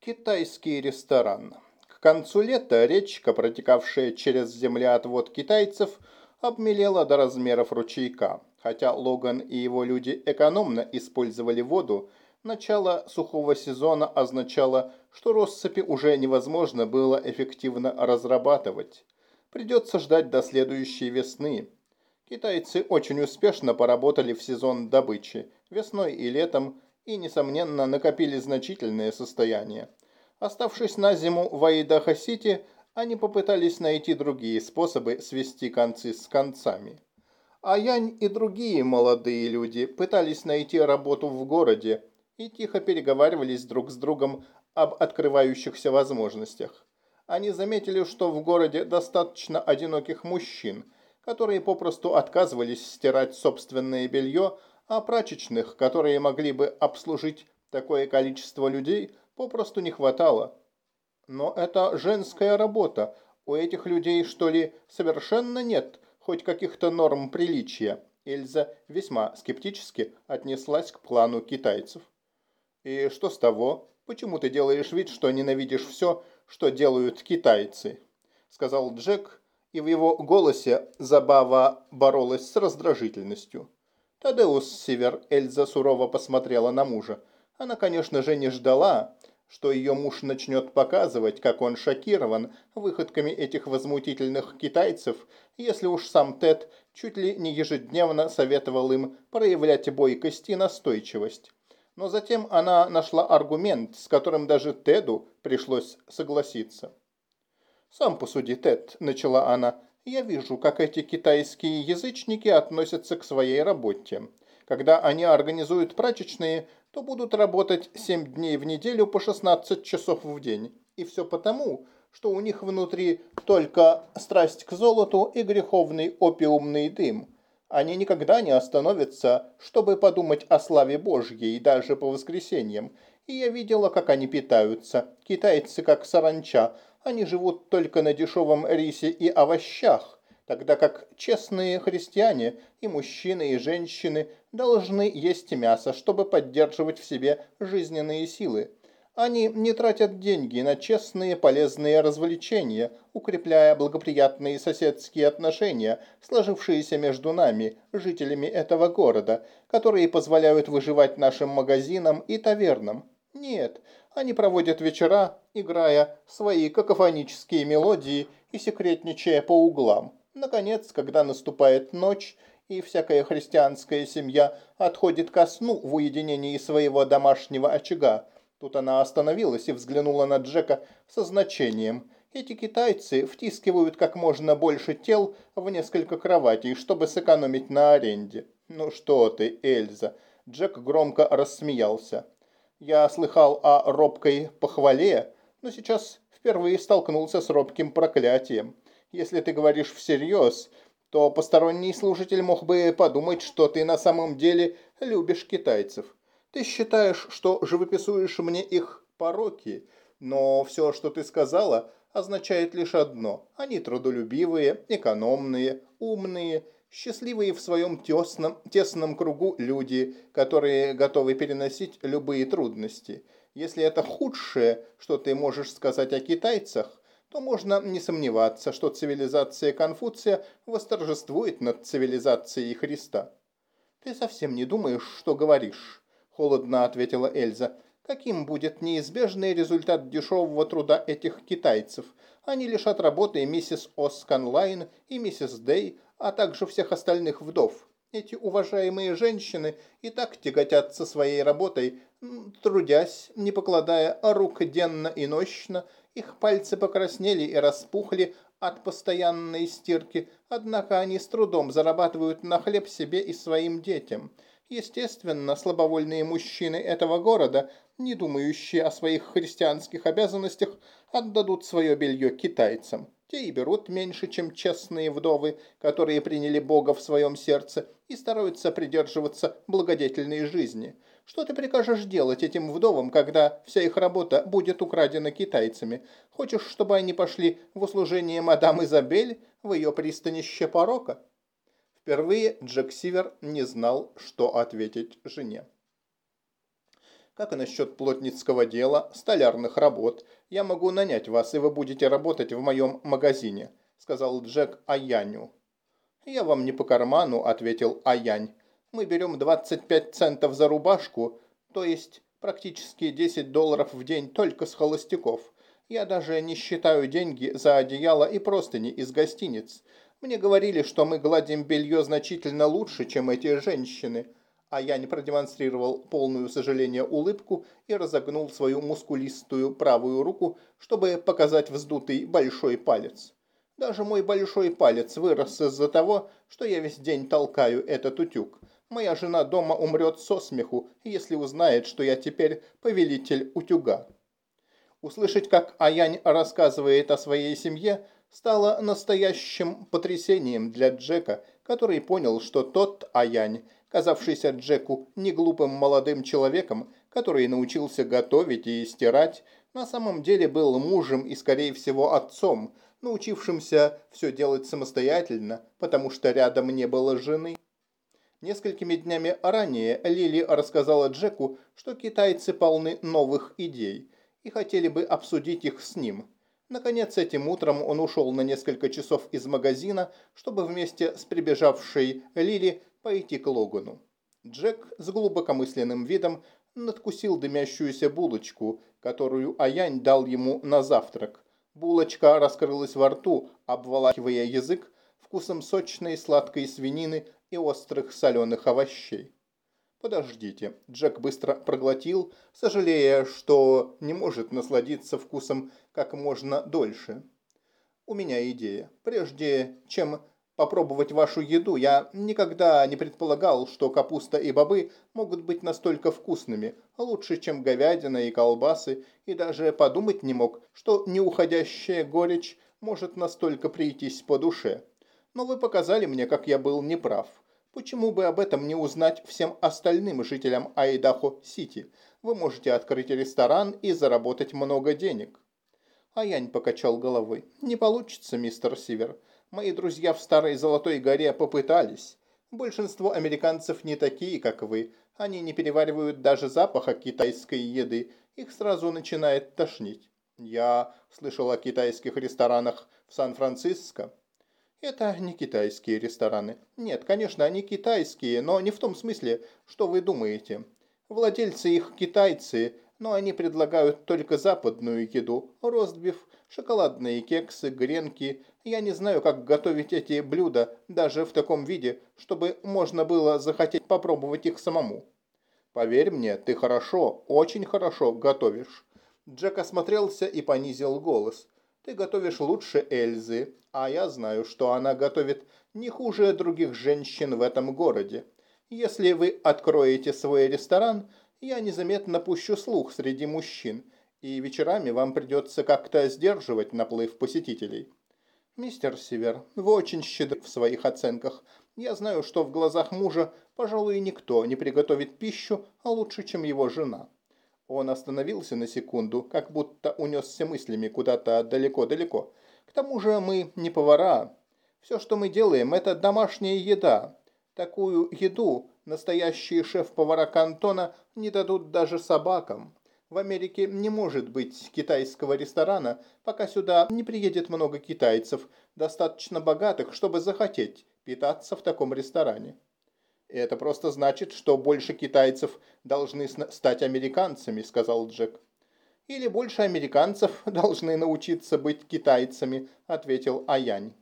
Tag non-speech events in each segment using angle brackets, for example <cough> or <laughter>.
Китайский ресторан. К концу лета речка, протекавшая через землеотвод китайцев, обмелела до размеров ручейка. Хотя Логан и его люди экономно использовали воду, начало сухого сезона означало, что россыпи уже невозможно было эффективно разрабатывать. Придется ждать до следующей весны. Китайцы очень успешно поработали в сезон добычи, весной и летом, и, несомненно, накопили значительное состояние. Оставшись на зиму в Айдахо-Сити, они попытались найти другие способы свести концы с концами. А Янь и другие молодые люди пытались найти работу в городе и тихо переговаривались друг с другом об открывающихся возможностях. Они заметили, что в городе достаточно одиноких мужчин, которые попросту отказывались стирать собственное белье, а прачечных, которые могли бы обслужить такое количество людей, попросту не хватало. Но это женская работа. У этих людей, что ли, совершенно нет хоть каких-то норм приличия. Эльза весьма скептически отнеслась к плану китайцев. «И что с того? Почему ты делаешь вид, что ненавидишь все, что делают китайцы?» Сказал Джек, и в его голосе забава боролась с раздражительностью. Тадеус Север Эльза сурово посмотрела на мужа. Она, конечно же, не ждала, что ее муж начнет показывать, как он шокирован выходками этих возмутительных китайцев, если уж сам Тед чуть ли не ежедневно советовал им проявлять бойкость и настойчивость. Но затем она нашла аргумент, с которым даже Теду пришлось согласиться. «Сам посуди, Тед», – начала она, я вижу, как эти китайские язычники относятся к своей работе. Когда они организуют прачечные, то будут работать 7 дней в неделю по 16 часов в день. И все потому, что у них внутри только страсть к золоту и греховный опиумный дым. Они никогда не остановятся, чтобы подумать о славе Божьей, даже по воскресеньям. И я видела, как они питаются. Китайцы как саранча, они живут только на дешевом рисе и овощах, тогда как честные христиане и мужчины, и женщины должны есть мясо, чтобы поддерживать в себе жизненные силы. Они не тратят деньги на честные полезные развлечения, укрепляя благоприятные соседские отношения, сложившиеся между нами, жителями этого города, которые позволяют выживать нашим магазинам и тавернам. Нет, они проводят вечера, играя свои какофонические мелодии и секретничая по углам. Наконец, когда наступает ночь, и всякая христианская семья отходит ко сну в уединении своего домашнего очага, тут она остановилась и взглянула на Джека со значением. Эти китайцы втискивают как можно больше тел в несколько кроватей, чтобы сэкономить на аренде. «Ну что ты, Эльза!» Джек громко рассмеялся. Я слыхал о робкой похвале, но сейчас впервые столкнулся с робким проклятием. Если ты говоришь всерьез, то посторонний служитель мог бы подумать, что ты на самом деле любишь китайцев. Ты считаешь, что живописуешь мне их пороки, но все, что ты сказала, означает лишь одно. Они трудолюбивые, экономные, умные счастливые в своем тесном, тесном кругу люди, которые готовы переносить любые трудности. Если это худшее, что ты можешь сказать о китайцах, то можно не сомневаться, что цивилизация Конфуция восторжествует над цивилизацией Христа. «Ты совсем не думаешь, что говоришь», – холодно ответила Эльза. «Каким будет неизбежный результат дешевого труда этих китайцев? Они лишат работы миссис Осканлайн и миссис Дэй, а также всех остальных вдов. Эти уважаемые женщины и так тяготятся своей работой, трудясь, не покладая рук денно и нощно, их пальцы покраснели и распухли от постоянной стирки, однако они с трудом зарабатывают на хлеб себе и своим детям. Естественно, слабовольные мужчины этого города, не думающие о своих христианских обязанностях, отдадут свое белье китайцам. Те и берут меньше, чем честные вдовы, которые приняли Бога в своем сердце и стараются придерживаться благодетельной жизни. Что ты прикажешь делать этим вдовам, когда вся их работа будет украдена китайцами? Хочешь, чтобы они пошли в услужение мадам Изабель в ее пристанище порока?» Впервые Джек Сивер не знал, что ответить жене. Как и насчет плотницкого дела, столярных работ? Я могу нанять вас, и вы будете работать в моем магазине», – сказал Джек Аяню. «Я вам не по карману», – ответил Аянь. «Мы берем 25 центов за рубашку, то есть практически 10 долларов в день только с холостяков. Я даже не считаю деньги за одеяло и простыни из гостиниц. Мне говорили, что мы гладим белье значительно лучше, чем эти женщины а я не продемонстрировал полную сожаление улыбку и разогнул свою мускулистую правую руку, чтобы показать вздутый большой палец. Даже мой большой палец вырос из-за того, что я весь день толкаю этот утюг. Моя жена дома умрет со смеху, если узнает, что я теперь повелитель утюга. Услышать, как Аянь рассказывает о своей семье, стало настоящим потрясением для Джека, который понял, что тот Аянь казавшийся Джеку неглупым молодым человеком, который научился готовить и стирать, на самом деле был мужем и, скорее всего, отцом, научившимся все делать самостоятельно, потому что рядом не было жены. Несколькими днями ранее Лили рассказала Джеку, что китайцы полны новых идей и хотели бы обсудить их с ним. Наконец, этим утром он ушел на несколько часов из магазина, чтобы вместе с прибежавшей Лили пойти к Логану. Джек с глубокомысленным видом надкусил дымящуюся булочку, которую Аянь дал ему на завтрак. Булочка раскрылась во рту, обволакивая язык вкусом сочной сладкой свинины и острых соленых овощей. «Подождите». Джек быстро проглотил, сожалея, что не может насладиться вкусом как можно дольше. «У меня идея. Прежде чем попробовать вашу еду, я никогда не предполагал, что капуста и бобы могут быть настолько вкусными, лучше, чем говядина и колбасы, и даже подумать не мог, что неуходящая горечь может настолько прийтись по душе. Но вы показали мне, как я был неправ. Почему бы об этом не узнать всем остальным жителям Айдахо-Сити? Вы можете открыть ресторан и заработать много денег. Аянь покачал головой. Не получится, мистер Сивер. Мои друзья в Старой Золотой горе попытались. Большинство американцев не такие, как вы. Они не переваривают даже запаха китайской еды. Их сразу начинает тошнить. Я слышал о китайских ресторанах в Сан-Франциско. Это не китайские рестораны. Нет, конечно, они китайские, но не в том смысле, что вы думаете. Владельцы их китайцы, но они предлагают только западную еду. Ростбиф, шоколадные кексы, гренки. Я не знаю, как готовить эти блюда даже в таком виде, чтобы можно было захотеть попробовать их самому. Поверь мне, ты хорошо, очень хорошо готовишь. Джек осмотрелся и понизил голос. Ты готовишь лучше Эльзы, а я знаю, что она готовит не хуже других женщин в этом городе. Если вы откроете свой ресторан, я незаметно пущу слух среди мужчин – и вечерами вам придется как-то сдерживать наплыв посетителей. Мистер Сивер, вы очень щедры в своих оценках. Я знаю, что в глазах мужа, пожалуй, никто не приготовит пищу лучше, чем его жена. Он остановился на секунду, как будто унесся мыслями куда-то далеко-далеко. К тому же мы не повара. Все, что мы делаем, это домашняя еда. Такую еду настоящие шеф-повара кантона не дадут даже собакам. В Америке не может быть китайского ресторана, пока сюда не приедет много китайцев, достаточно богатых, чтобы захотеть питаться в таком ресторане. «Это просто значит, что больше китайцев должны стать американцами», – сказал Джек. «Или больше американцев <laughs> должны научиться быть китайцами», – ответил Аянь.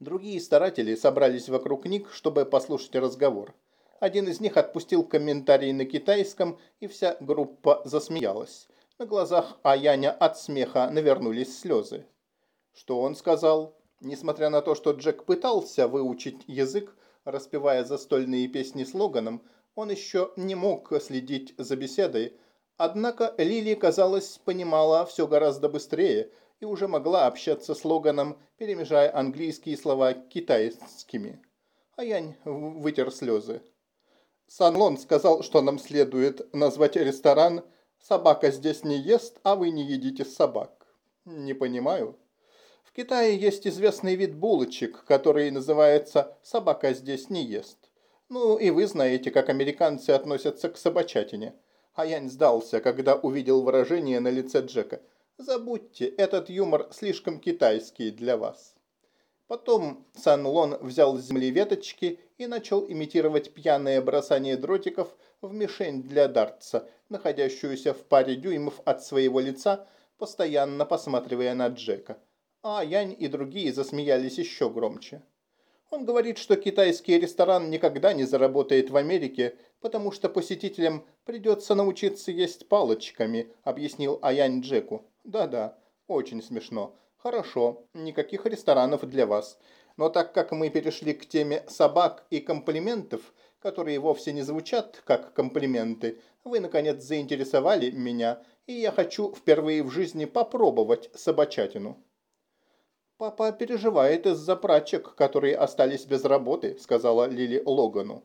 Другие старатели собрались вокруг них, чтобы послушать разговор. Один из них отпустил комментарий на китайском, и вся группа засмеялась. На глазах Аяня от смеха навернулись слезы. Что он сказал? Несмотря на то, что Джек пытался выучить язык, распевая застольные песни слоганом, он еще не мог следить за беседой, однако Лили, казалось, понимала все гораздо быстрее и уже могла общаться с Логаном, перемежая английские слова китайскими. Аянь вытер слезы. Санлон сказал, что нам следует назвать ресторан «Собака здесь не ест, а вы не едите собак». Не понимаю. В Китае есть известный вид булочек, который называется «собака здесь не ест». Ну и вы знаете, как американцы относятся к собачатине. А Янь сдался, когда увидел выражение на лице Джека. «Забудьте, этот юмор слишком китайский для вас». Потом Сан Лон взял с земли веточки и начал имитировать пьяное бросание дротиков в мишень для дартса, находящуюся в паре дюймов от своего лица, постоянно посматривая на Джека. А Янь и другие засмеялись еще громче. Он говорит, что китайский ресторан никогда не заработает в Америке, потому что посетителям придется научиться есть палочками, объяснил Аянь Джеку. Да-да, очень смешно. Хорошо, никаких ресторанов для вас. Но так как мы перешли к теме собак и комплиментов, которые вовсе не звучат как комплименты, вы, наконец, заинтересовали меня, и я хочу впервые в жизни попробовать собачатину. «Папа переживает из-за прачек, которые остались без работы», — сказала Лили Логану.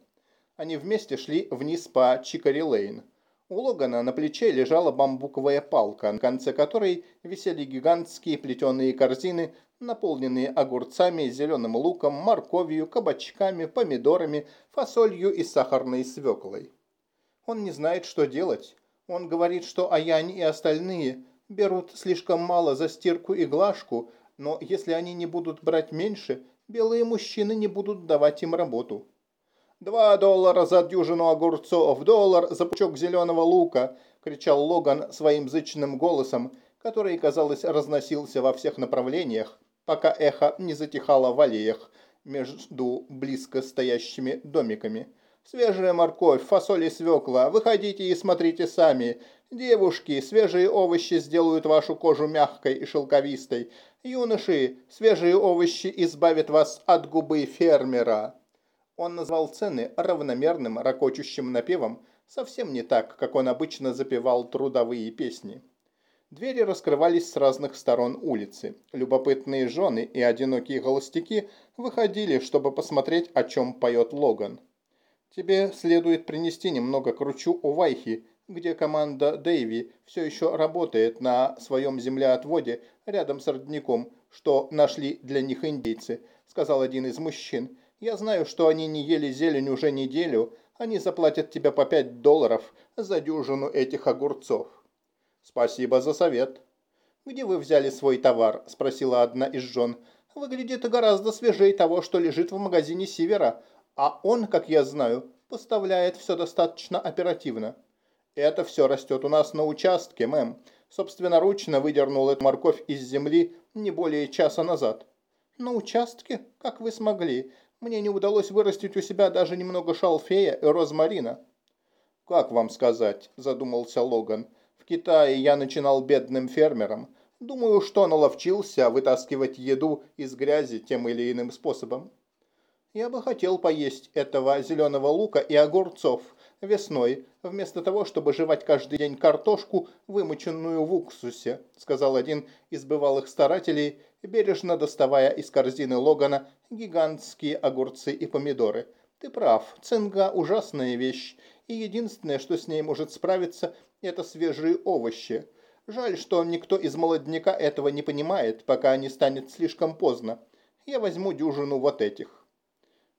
Они вместе шли вниз по Чикари-Лейн. У Логана на плече лежала бамбуковая палка, на конце которой висели гигантские плетеные корзины, наполненные огурцами, зеленым луком, морковью, кабачками, помидорами, фасолью и сахарной свеклой. Он не знает, что делать. Он говорит, что Аянь и остальные берут слишком мало за стирку и глажку, но если они не будут брать меньше, белые мужчины не будут давать им работу. «Два доллара за дюжину огурцов, доллар за пучок зеленого лука!» – кричал Логан своим зычным голосом, который, казалось, разносился во всех направлениях, пока эхо не затихало в аллеях между близко стоящими домиками. «Свежая морковь, фасоль и свекла, выходите и смотрите сами. Девушки, свежие овощи сделают вашу кожу мягкой и шелковистой. Юноши, свежие овощи избавят вас от губы фермера». Он назвал цены равномерным, ракочущим напевом, совсем не так, как он обычно запевал трудовые песни. Двери раскрывались с разных сторон улицы. Любопытные жены и одинокие холостяки выходили, чтобы посмотреть, о чем поет Логан. «Тебе следует принести немного кручу у Вайхи, где команда Дэйви все еще работает на своем землеотводе рядом с родником, что нашли для них индейцы», сказал один из мужчин. Я знаю, что они не ели зелень уже неделю. Они заплатят тебе по пять долларов за дюжину этих огурцов. Спасибо за совет. Где вы взяли свой товар? Спросила одна из жен. Выглядит гораздо свежее того, что лежит в магазине Сивера. А он, как я знаю, поставляет все достаточно оперативно. Это все растет у нас на участке, мэм. Собственноручно выдернул эту морковь из земли не более часа назад. На участке? Как вы смогли? Мне не удалось вырастить у себя даже немного шалфея и розмарина. «Как вам сказать?» – задумался Логан. «В Китае я начинал бедным фермером. Думаю, что наловчился вытаскивать еду из грязи тем или иным способом. Я бы хотел поесть этого зеленого лука и огурцов весной, вместо того, чтобы жевать каждый день картошку, вымоченную в уксусе», – сказал один из бывалых старателей бережно доставая из корзины Логана гигантские огурцы и помидоры. «Ты прав, цинга – ужасная вещь, и единственное, что с ней может справиться, это свежие овощи. Жаль, что никто из молодняка этого не понимает, пока не станет слишком поздно. Я возьму дюжину вот этих».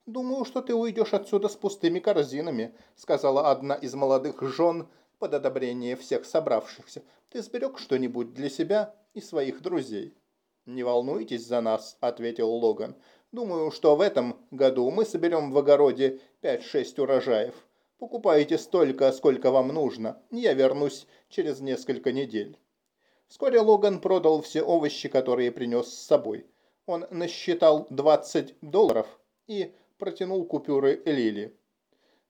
«Думаю, что ты уйдешь отсюда с пустыми корзинами», – сказала одна из молодых жен под одобрение всех собравшихся. «Ты сберег что-нибудь для себя и своих друзей?» «Не волнуйтесь за нас», – ответил Логан. «Думаю, что в этом году мы соберем в огороде 5-6 урожаев. Покупайте столько, сколько вам нужно. Я вернусь через несколько недель». Вскоре Логан продал все овощи, которые принес с собой. Он насчитал 20 долларов и протянул купюры Лили.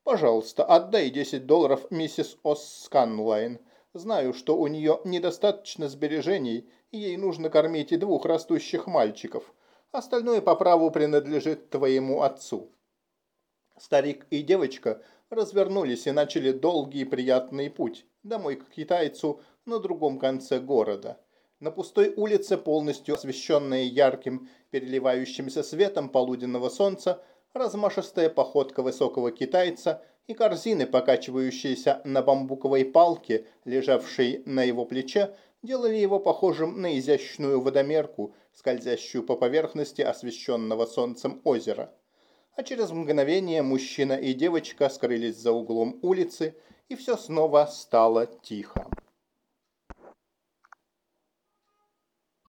«Пожалуйста, отдай 10 долларов миссис Осканлайн. Знаю, что у нее недостаточно сбережений, ей нужно кормить и двух растущих мальчиков. Остальное по праву принадлежит твоему отцу». Старик и девочка развернулись и начали долгий и приятный путь домой к китайцу на другом конце города. На пустой улице, полностью освещенной ярким, переливающимся светом полуденного солнца, размашистая походка высокого китайца и корзины, покачивающиеся на бамбуковой палке, лежавшей на его плече, делали его похожим на изящную водомерку, скользящую по поверхности освещенного солнцем озера. А через мгновение мужчина и девочка скрылись за углом улицы, и все снова стало тихо.